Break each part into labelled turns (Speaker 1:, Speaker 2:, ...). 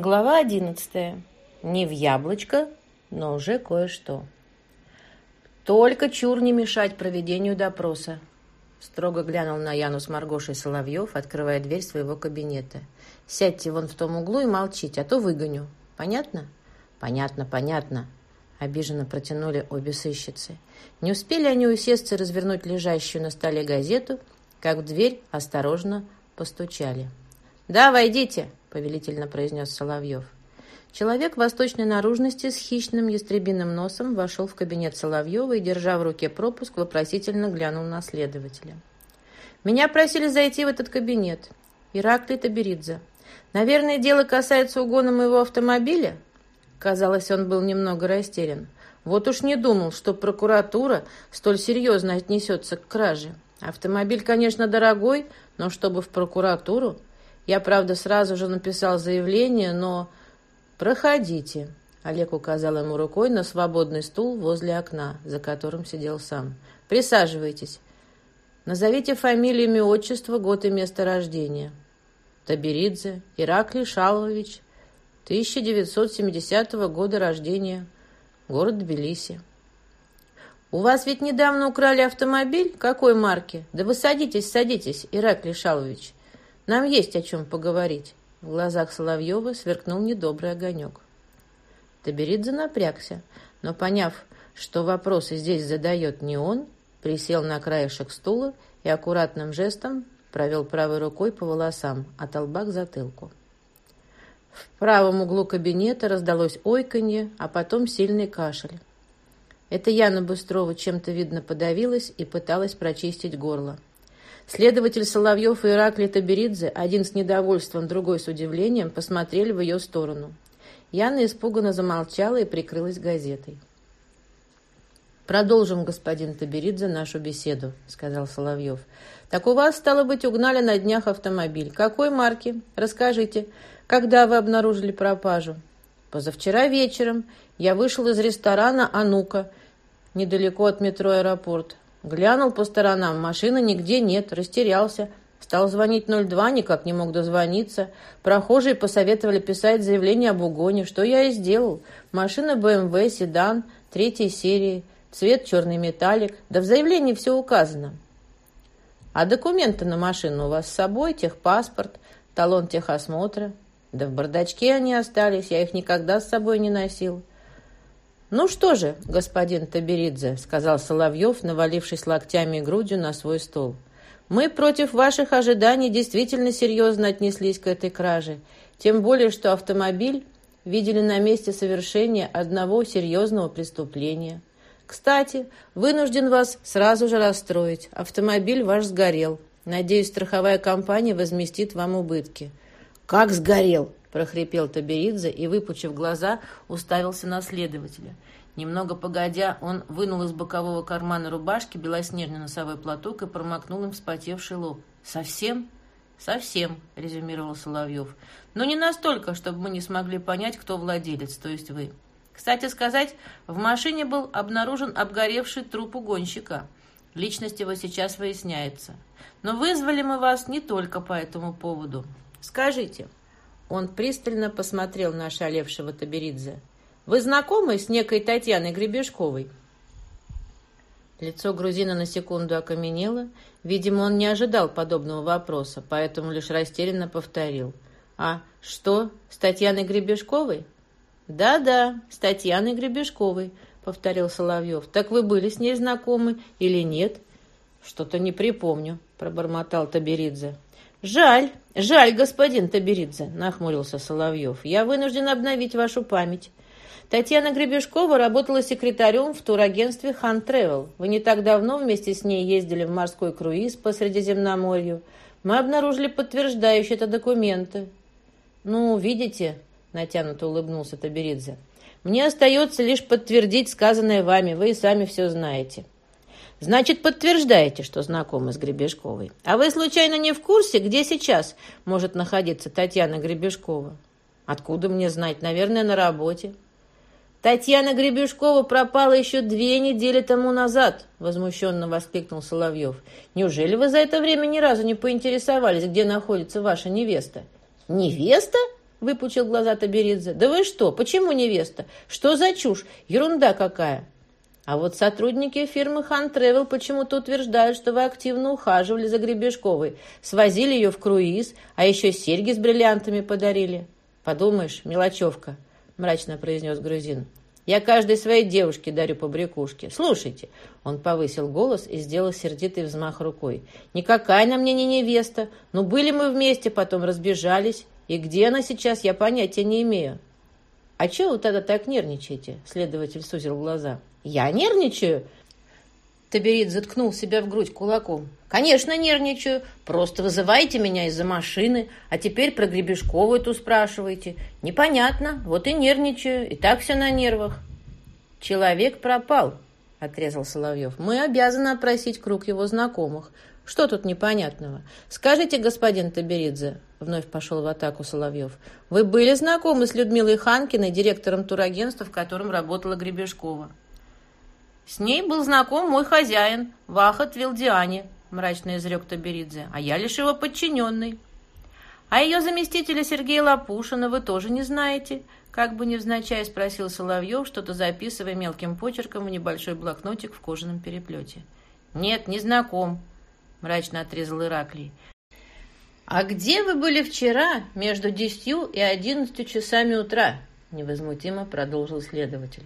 Speaker 1: Глава одиннадцатая. Не в яблочко, но уже кое-что. Только чур не мешать проведению допроса. Строго глянул на Яну с Маргошей Соловьев, открывая дверь своего кабинета. «Сядьте вон в том углу и молчите, а то выгоню. Понятно?» «Понятно, понятно», — обиженно протянули обе сыщицы. Не успели они усесться развернуть лежащую на столе газету, как в дверь осторожно постучали. «Да, войдите», — повелительно произнес Соловьев. Человек восточной наружности с хищным ястребиным носом вошел в кабинет Соловьева и, держа в руке пропуск, вопросительно глянул на следователя. «Меня просили зайти в этот кабинет. Ираклий Таберидзе. Наверное, дело касается угона моего автомобиля?» Казалось, он был немного растерян. Вот уж не думал, что прокуратура столь серьезно отнесется к краже. Автомобиль, конечно, дорогой, но чтобы в прокуратуру... Я, правда, сразу же написал заявление, но... «Проходите», — Олег указал ему рукой на свободный стул возле окна, за которым сидел сам. «Присаживайтесь. Назовите фамилию, имя, отчество, год и место рождения». Таберидзе Ираклий Шалович, 1970 года рождения, город Тбилиси. «У вас ведь недавно украли автомобиль? Какой марки? Да вы садитесь, садитесь, Ираклий Шалович. Нам есть о чем поговорить». В глазах Соловьева сверкнул недобрый огонек. Таберидзе напрягся, но, поняв, что вопросы здесь задает не он, присел на краешек стула и аккуратным жестом провел правой рукой по волосам от лба к затылку. В правом углу кабинета раздалось ойканье, а потом сильный кашель. Это Яна Быстрова чем-то, видно, подавилась и пыталась прочистить горло. Следователь Соловьев и Ираклий Таберидзе, один с недовольством, другой с удивлением, посмотрели в ее сторону. Яна испуганно замолчала и прикрылась газетой. «Продолжим, господин Таберидзе, нашу беседу», — сказал Соловьев. «Так у вас, стало быть, угнали на днях автомобиль. Какой марки? Расскажите, когда вы обнаружили пропажу?» «Позавчера вечером. Я вышел из ресторана «Анука», недалеко от метро «Аэропорт». Глянул по сторонам, машины нигде нет, растерялся. Стал звонить 02, никак не мог дозвониться. Прохожие посоветовали писать заявление об угоне, что я и сделал. Машина BMW, седан, третьей серии, цвет черный металлик. Да в заявлении все указано. А документы на машину у вас с собой, техпаспорт, талон техосмотра? Да в бардачке они остались, я их никогда с собой не носил. «Ну что же, господин Таберидзе», — сказал Соловьев, навалившись локтями и грудью на свой стол, «мы против ваших ожиданий действительно серьезно отнеслись к этой краже, тем более, что автомобиль видели на месте совершения одного серьезного преступления. Кстати, вынужден вас сразу же расстроить. Автомобиль ваш сгорел. Надеюсь, страховая компания возместит вам убытки». «Как сгорел?» — прохрипел Таберидзе и, выпучив глаза, уставился на следователя. Немного погодя, он вынул из бокового кармана рубашки белоснежный носовой платок и промокнул им вспотевший лоб. «Совсем?» «Совсем», — резюмировал Соловьев. «Но не настолько, чтобы мы не смогли понять, кто владелец, то есть вы. Кстати сказать, в машине был обнаружен обгоревший труп угонщика. Личность его сейчас выясняется. Но вызвали мы вас не только по этому поводу. Скажите, он пристально посмотрел на ошалевшего Таберидзе. «Вы знакомы с некой Татьяной Гребешковой?» Лицо грузина на секунду окаменело. Видимо, он не ожидал подобного вопроса, поэтому лишь растерянно повторил. «А что, с Татьяной Гребешковой?» «Да-да, с Татьяной Гребешковой», — повторил Соловьев. «Так вы были с ней знакомы или нет?» «Что-то не припомню», — пробормотал Таберидзе. «Жаль, жаль, господин Таберидзе», — нахмурился Соловьев. «Я вынужден обновить вашу память. Татьяна Гребешкова работала секретарем в турагентстве «Хан Тревел». Вы не так давно вместе с ней ездили в морской круиз по Средиземноморью. Мы обнаружили подтверждающие это документы». «Ну, видите», — натянуто улыбнулся Таберидзе, «мне остается лишь подтвердить сказанное вами, вы и сами все знаете». Значит, подтверждаете, что знакомы с Гребешковой. А вы, случайно, не в курсе, где сейчас может находиться Татьяна Гребешкова? Откуда мне знать? Наверное, на работе. Татьяна Гребешкова пропала еще две недели тому назад, возмущенно воскликнул Соловьев. Неужели вы за это время ни разу не поинтересовались, где находится ваша невеста? Невеста? — выпучил глаза Таберидзе. «Да вы что? Почему невеста? Что за чушь? Ерунда какая!» А вот сотрудники фирмы Хан Тревел почему-то утверждают, что вы активно ухаживали за Гребешковой, свозили ее в круиз, а еще серьги с бриллиантами подарили. «Подумаешь, мелочевка», — мрачно произнес грузин. «Я каждой своей девушке дарю по брякушке. Слушайте». Он повысил голос и сделал сердитый взмах рукой. «Никакая она мне не невеста. Ну, были мы вместе, потом разбежались. И где она сейчас, я понятия не имею». «А чего вы тогда так нервничаете?» Следователь сузил глаза. «Я нервничаю?» Таберит заткнул себя в грудь кулаком. «Конечно, нервничаю. Просто вызываете меня из-за машины, а теперь про Гребешкову эту спрашиваете. Непонятно, вот и нервничаю, и так все на нервах». «Человек пропал», — отрезал Соловьев. «Мы обязаны опросить круг его знакомых. Что тут непонятного? Скажите, господин Таберидзе, — вновь пошел в атаку Соловьев, — вы были знакомы с Людмилой Ханкиной, директором турагентства, в котором работала Гребешкова? С ней был знаком мой хозяин, Вахат Вилдиани, — мрачно изрек Таберидзе, — а я лишь его подчиненный. А ее заместителя Сергея Лапушина вы тоже не знаете? Как бы невзначай спросил Соловьев, что-то записывая мелким почерком в небольшой блокнотик в кожаном переплете. Нет, не знаком, — мрачно отрезал Ираклий. «А где вы были вчера между десятью и одиннадцатью часами утра?» — невозмутимо продолжил следователь.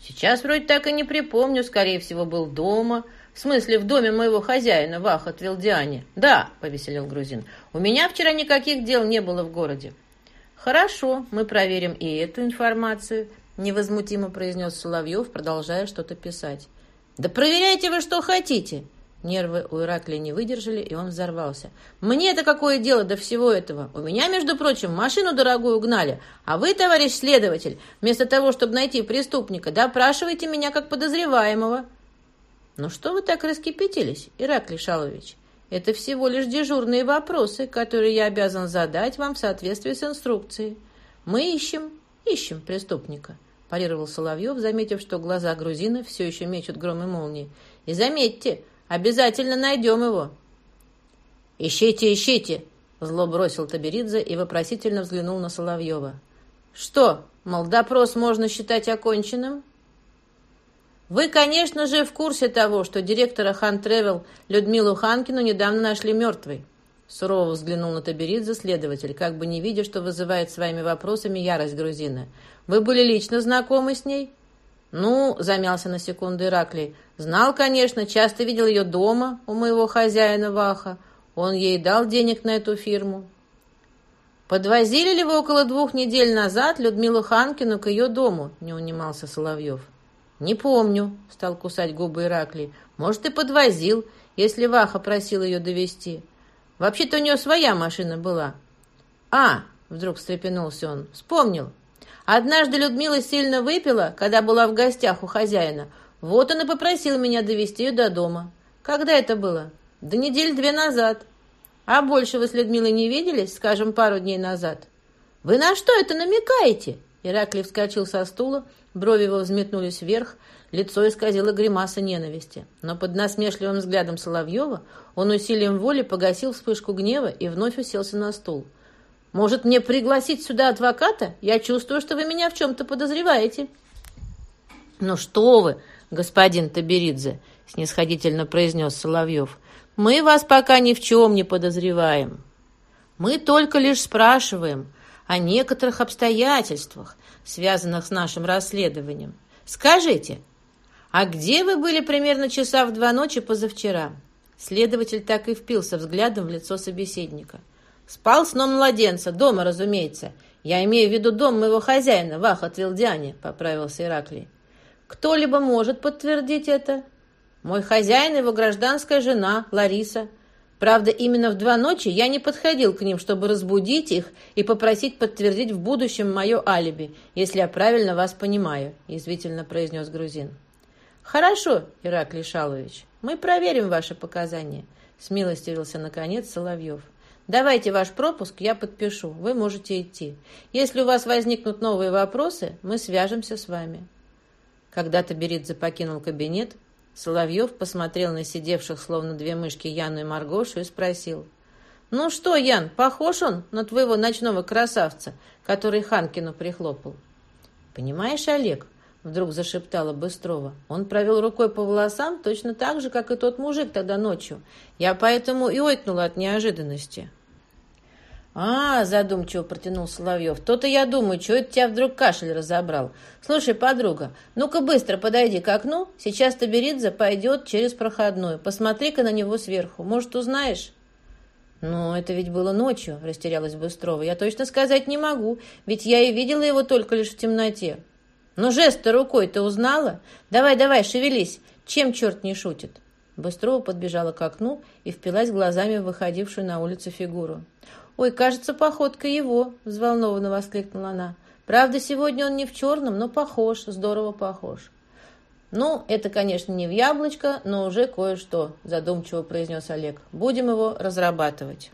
Speaker 1: «Сейчас вроде так и не припомню. Скорее всего, был дома. В смысле, в доме моего хозяина, Ваха Твилдиане. Да, — повеселил грузин, — у меня вчера никаких дел не было в городе». «Хорошо, мы проверим и эту информацию», — невозмутимо произнес Соловьев, продолжая что-то писать. «Да проверяйте вы, что хотите!» Нервы у Ираклия не выдержали, и он взорвался. «Мне это какое дело до всего этого? У меня, между прочим, машину дорогую угнали, а вы, товарищ следователь, вместо того, чтобы найти преступника, допрашиваете меня как подозреваемого». «Ну что вы так раскипятились, Ираклий Шалович? Это всего лишь дежурные вопросы, которые я обязан задать вам в соответствии с инструкцией. Мы ищем, ищем преступника». парировал Соловьев, заметив, что глаза грузина все еще мечут гром и молнии. «И заметьте, Обязательно найдем его». «Ищите, ищите!» Зло бросил Таберидзе и вопросительно взглянул на Соловьева. «Что, мол, допрос можно считать оконченным?» «Вы, конечно же, в курсе того, что директора Хан Тревел Людмилу Ханкину недавно нашли мертвой». Сурово взглянул на Таберидзе следователь, как бы не видя, что вызывает своими вопросами ярость грузина. «Вы были лично знакомы с ней?» «Ну», — замялся на секунду Ираклий, — «знал, конечно, часто видел ее дома у моего хозяина Ваха. Он ей дал денег на эту фирму». «Подвозили ли вы около двух недель назад Людмилу Ханкину к ее дому?» — не унимался Соловьев. «Не помню», — стал кусать губы Ираклий. «Может, и подвозил, если Ваха просил ее довести. Вообще-то у нее своя машина была». «А!» — вдруг встрепенулся он. «Вспомнил. Однажды Людмила сильно выпила, когда была в гостях у хозяина. Вот он и попросил меня довести ее до дома. Когда это было? Да недель две назад. А больше вы с Людмилой не виделись, скажем, пару дней назад? Вы на что это намекаете? Ираклий вскочил со стула, брови его взметнулись вверх, лицо исказило гримаса ненависти. Но под насмешливым взглядом Соловьева он усилием воли погасил вспышку гнева и вновь уселся на стул. Может, мне пригласить сюда адвоката? Я чувствую, что вы меня в чем-то подозреваете». «Ну что вы, господин Таберидзе», — снисходительно произнес Соловьев, «мы вас пока ни в чем не подозреваем. Мы только лишь спрашиваем о некоторых обстоятельствах, связанных с нашим расследованием. Скажите, а где вы были примерно часа в два ночи позавчера?» Следователь так и впился взглядом в лицо собеседника — Спал сном младенца, дома, разумеется. Я имею в виду дом моего хозяина, Ваха Твилдиане, поправился Ираклий. Кто-либо может подтвердить это? Мой хозяин его гражданская жена, Лариса. Правда, именно в два ночи я не подходил к ним, чтобы разбудить их и попросить подтвердить в будущем мое алиби, если я правильно вас понимаю», — язвительно произнес грузин. «Хорошо, Ираклий Шалович, мы проверим ваши показания», — смилостивился, наконец, Соловьев. Давайте ваш пропуск, я подпишу. Вы можете идти. Если у вас возникнут новые вопросы, мы свяжемся с вами». Когда Таберидзе покинул кабинет, Соловьев посмотрел на сидевших, словно две мышки, Яну и Маргошу и спросил. Ну что, Ян, похож он на твоего ночного красавца, который Ханкину прихлопал? Понимаешь, Олег, вдруг зашептала Быстрова. Он провел рукой по волосам точно так же, как и тот мужик тогда ночью. Я поэтому и ойкнула от неожиданности. «А, — задумчиво протянул Соловьев, — то-то я думаю, что это тебя вдруг кашель разобрал. Слушай, подруга, ну-ка быстро подойди к окну, сейчас Таберидзе пойдет через проходную. Посмотри-ка на него сверху, может, узнаешь?» «Ну, это ведь было ночью», — растерялась Быстрова. «Я точно сказать не могу, ведь я и видела его только лишь в темноте». «Ну, жест-то рукой ты узнала? Давай, давай, шевелись, чем черт не шутит?» Быстрова подбежала к окну и впилась глазами в выходившую на улицу фигуру. «Ой, кажется, походка его!» — взволнованно воскликнула она. «Правда, сегодня он не в черном, но похож, здорово похож». «Ну, это, конечно, не в яблочко, но уже кое-что», — задумчиво произнес Олег. «Будем его разрабатывать».